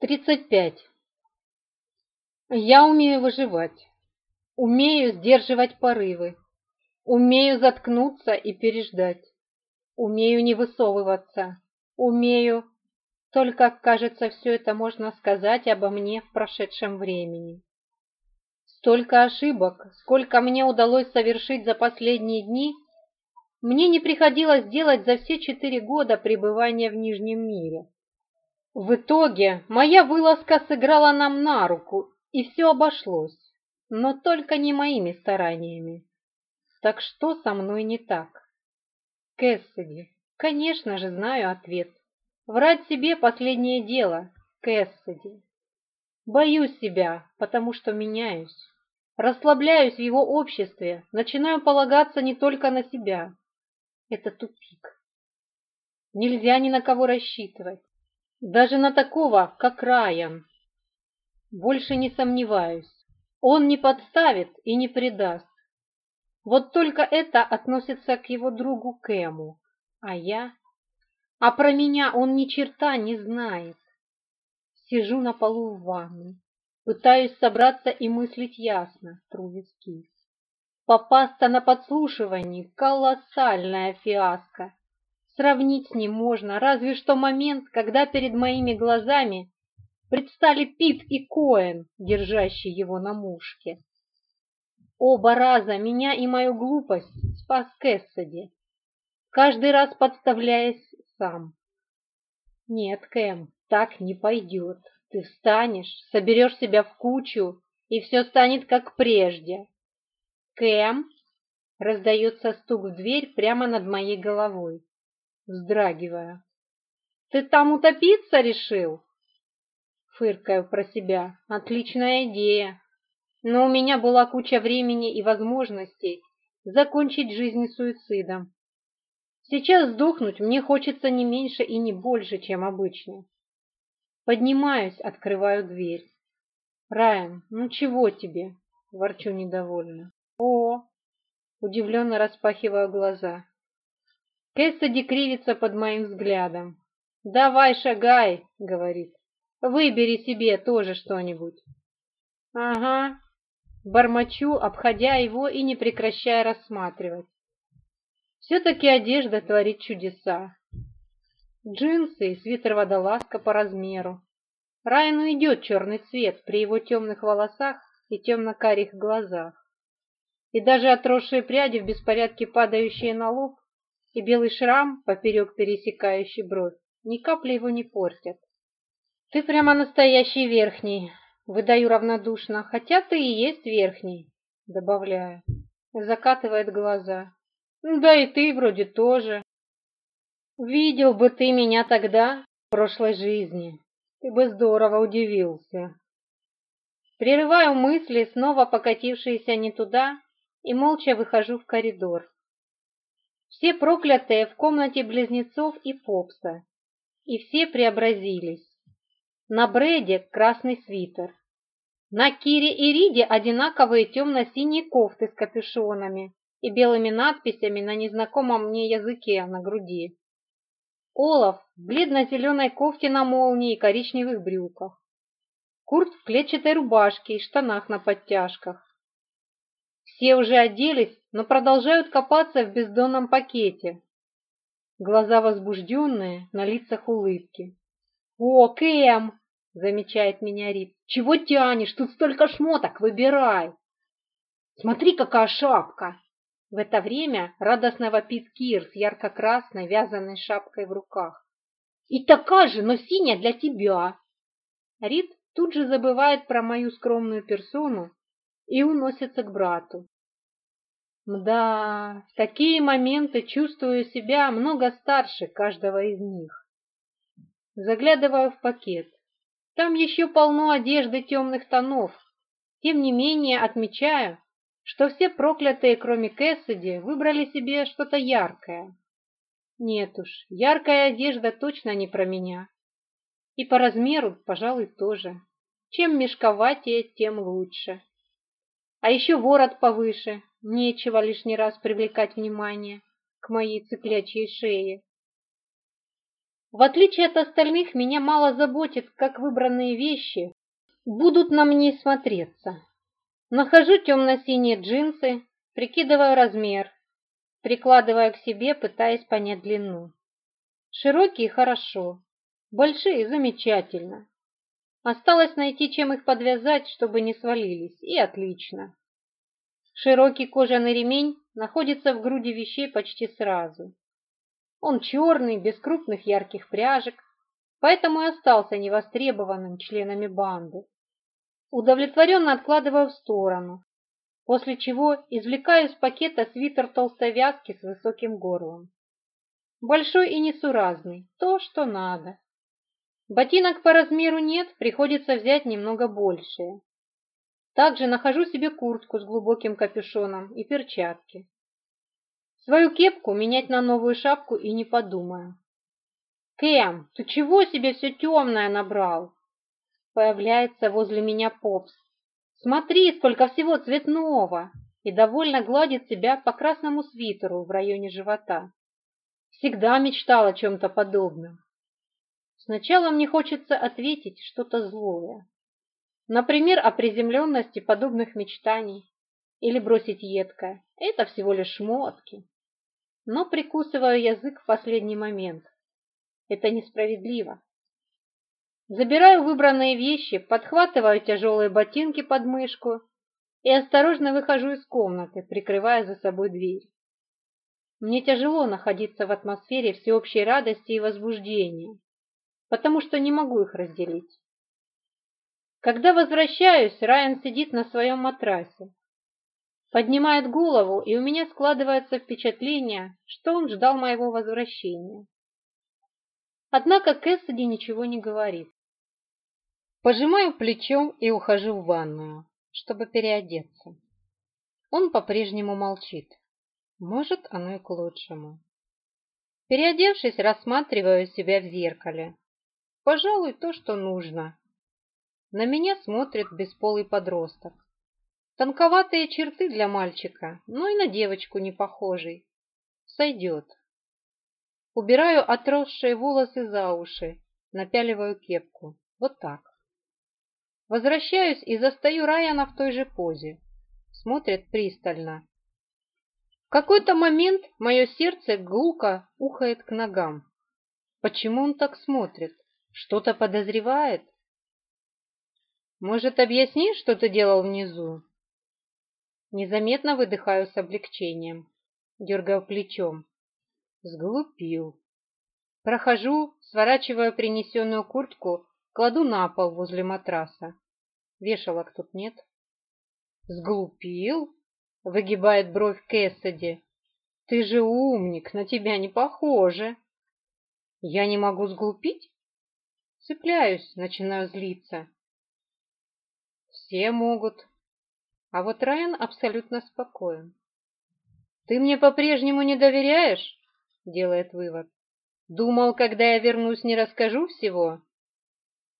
35. Я умею выживать, умею сдерживать порывы, умею заткнуться и переждать, умею не высовываться, умею... Только, кажется, все это можно сказать обо мне в прошедшем времени. Столько ошибок, сколько мне удалось совершить за последние дни, мне не приходилось делать за все четыре года пребывания в Нижнем мире. В итоге моя вылазка сыграла нам на руку, и все обошлось, но только не моими стараниями. Так что со мной не так? Кэссиди, конечно же, знаю ответ. Врать себе последнее дело, Кэссиди. Боюсь себя, потому что меняюсь. Расслабляюсь в его обществе, начинаю полагаться не только на себя. Это тупик. Нельзя ни на кого рассчитывать. Даже на такого, как Райан. Больше не сомневаюсь. Он не подставит и не предаст. Вот только это относится к его другу Кэму. А я? А про меня он ни черта не знает. Сижу на полу в ванной. Пытаюсь собраться и мыслить ясно, тру виски. Попасться на подслушивание – колоссальная фиаско. Сравнить с ним можно, разве что момент, когда перед моими глазами предстали Пит и Коэн, держащий его на мушке. Оба раза меня и мою глупость спас Кэссиди, каждый раз подставляясь сам. Нет, Кэм, так не пойдет. Ты встанешь, соберешь себя в кучу, и все станет как прежде. Кэм, раздается стук в дверь прямо над моей головой вздрагивая. «Ты там утопиться решил?» Фыркаю про себя. «Отличная идея!» Но у меня была куча времени и возможностей закончить жизнь суицидом. Сейчас сдохнуть мне хочется не меньше и не больше, чем обычно. Поднимаюсь, открываю дверь. «Райан, ну чего тебе?» – ворчу недовольно. «О!» – удивленно распахиваю глаза. Кэссиди кривится под моим взглядом. «Давай шагай», — говорит. «Выбери себе тоже что-нибудь». «Ага», — бормочу, обходя его и не прекращая рассматривать. Все-таки одежда творит чудеса. Джинсы и свитер-водолазка по размеру. Райну идет черный цвет при его темных волосах и темно-карих глазах. И даже отросшие пряди в беспорядке, падающие на лоб, и белый шрам, поперек пересекающий бровь, ни капли его не портят. «Ты прямо настоящий верхний», — выдаю равнодушно, «хотя ты и есть верхний», — добавляю, закатывает глаза. «Ну «Да и ты вроде тоже». «Видел бы ты меня тогда, в прошлой жизни, ты бы здорово удивился». Прерываю мысли, снова покатившиеся не туда, и молча выхожу в коридор. Все проклятые в комнате близнецов и Фокса. И все преобразились. На Брэде красный свитер. На Кире и Риде одинаковые темно-синие кофты с капюшонами и белыми надписями на незнакомом мне языке на груди. Олаф в бледно-зеленой кофте на молнии и коричневых брюках. Курт в клетчатой рубашке и штанах на подтяжках. Все уже оделись, но продолжают копаться в бездонном пакете. Глаза возбужденные, на лицах улыбки. «О, Кэм!» — замечает меня Рит. «Чего тянешь? Тут столько шмоток, выбирай!» «Смотри, какая шапка!» В это время радостно вопит Кир с ярко-красной вязаной шапкой в руках. «И такая же, но синяя для тебя!» Рит тут же забывает про мою скромную персону и уносится к брату. Мда, в такие моменты чувствую себя много старше каждого из них. Заглядываю в пакет. Там еще полно одежды темных тонов. Тем не менее отмечаю, что все проклятые, кроме Кэссиди, выбрали себе что-то яркое. Нет уж, яркая одежда точно не про меня. И по размеру, пожалуй, тоже. Чем мешковатее, тем лучше. А еще ворот повыше, нечего лишний раз привлекать внимание к моей цыплячьей шее. В отличие от остальных, меня мало заботит, как выбранные вещи будут на мне смотреться. Нахожу темно-синие джинсы, прикидываю размер, прикладывая к себе, пытаясь понять длину. Широкие – хорошо, большие – замечательно. Осталось найти, чем их подвязать, чтобы не свалились, и отлично. Широкий кожаный ремень находится в груди вещей почти сразу. Он черный, без крупных ярких пряжек, поэтому и остался невостребованным членами банды. Удовлетворенно откладываю в сторону, после чего извлекаю из пакета свитер толстой вязки с высоким горлом. Большой и несуразный, то, что надо. Ботинок по размеру нет, приходится взять немного большие. Также нахожу себе куртку с глубоким капюшоном и перчатки. Свою кепку менять на новую шапку и не подумаю. «Кэм, ты чего себе все темное набрал?» Появляется возле меня попс. «Смотри, сколько всего цветного!» и довольно гладит себя по красному свитеру в районе живота. Всегда мечтал о чем-то подобном. Сначала мне хочется ответить что-то злое. Например, о приземленности подобных мечтаний. Или бросить едкое. Это всего лишь шмотки. Но прикусываю язык в последний момент. Это несправедливо. Забираю выбранные вещи, подхватываю тяжелые ботинки под мышку и осторожно выхожу из комнаты, прикрывая за собой дверь. Мне тяжело находиться в атмосфере всеобщей радости и возбуждения потому что не могу их разделить. Когда возвращаюсь, Райан сидит на своем матрасе. Поднимает голову, и у меня складывается впечатление, что он ждал моего возвращения. Однако Кэссиди ничего не говорит. Пожимаю плечом и ухожу в ванную, чтобы переодеться. Он по-прежнему молчит. Может, оно и к лучшему. Переодевшись, рассматриваю себя в зеркале, Пожалуй, то, что нужно. На меня смотрит бесполый подросток. Тонковатые черты для мальчика, но и на девочку не похожий. Сойдет. Убираю отросшие волосы за уши, напяливаю кепку. Вот так. Возвращаюсь и застаю Райана в той же позе. Смотрит пристально. В какой-то момент мое сердце глухо ухает к ногам. Почему он так смотрит? Что-то подозревает? Может, объяснишь, что ты делал внизу? Незаметно выдыхаю с облегчением, дергаю плечом. Сглупил. Прохожу, сворачиваю принесенную куртку, кладу на пол возле матраса. Вешалок тут нет. Сглупил? Выгибает бровь Кэссиди. Ты же умник, на тебя не похоже. Я не могу сглупить? Цепляюсь, начинаю злиться. Все могут. А вот Райан абсолютно спокоен. Ты мне по-прежнему не доверяешь? Делает вывод. Думал, когда я вернусь, не расскажу всего?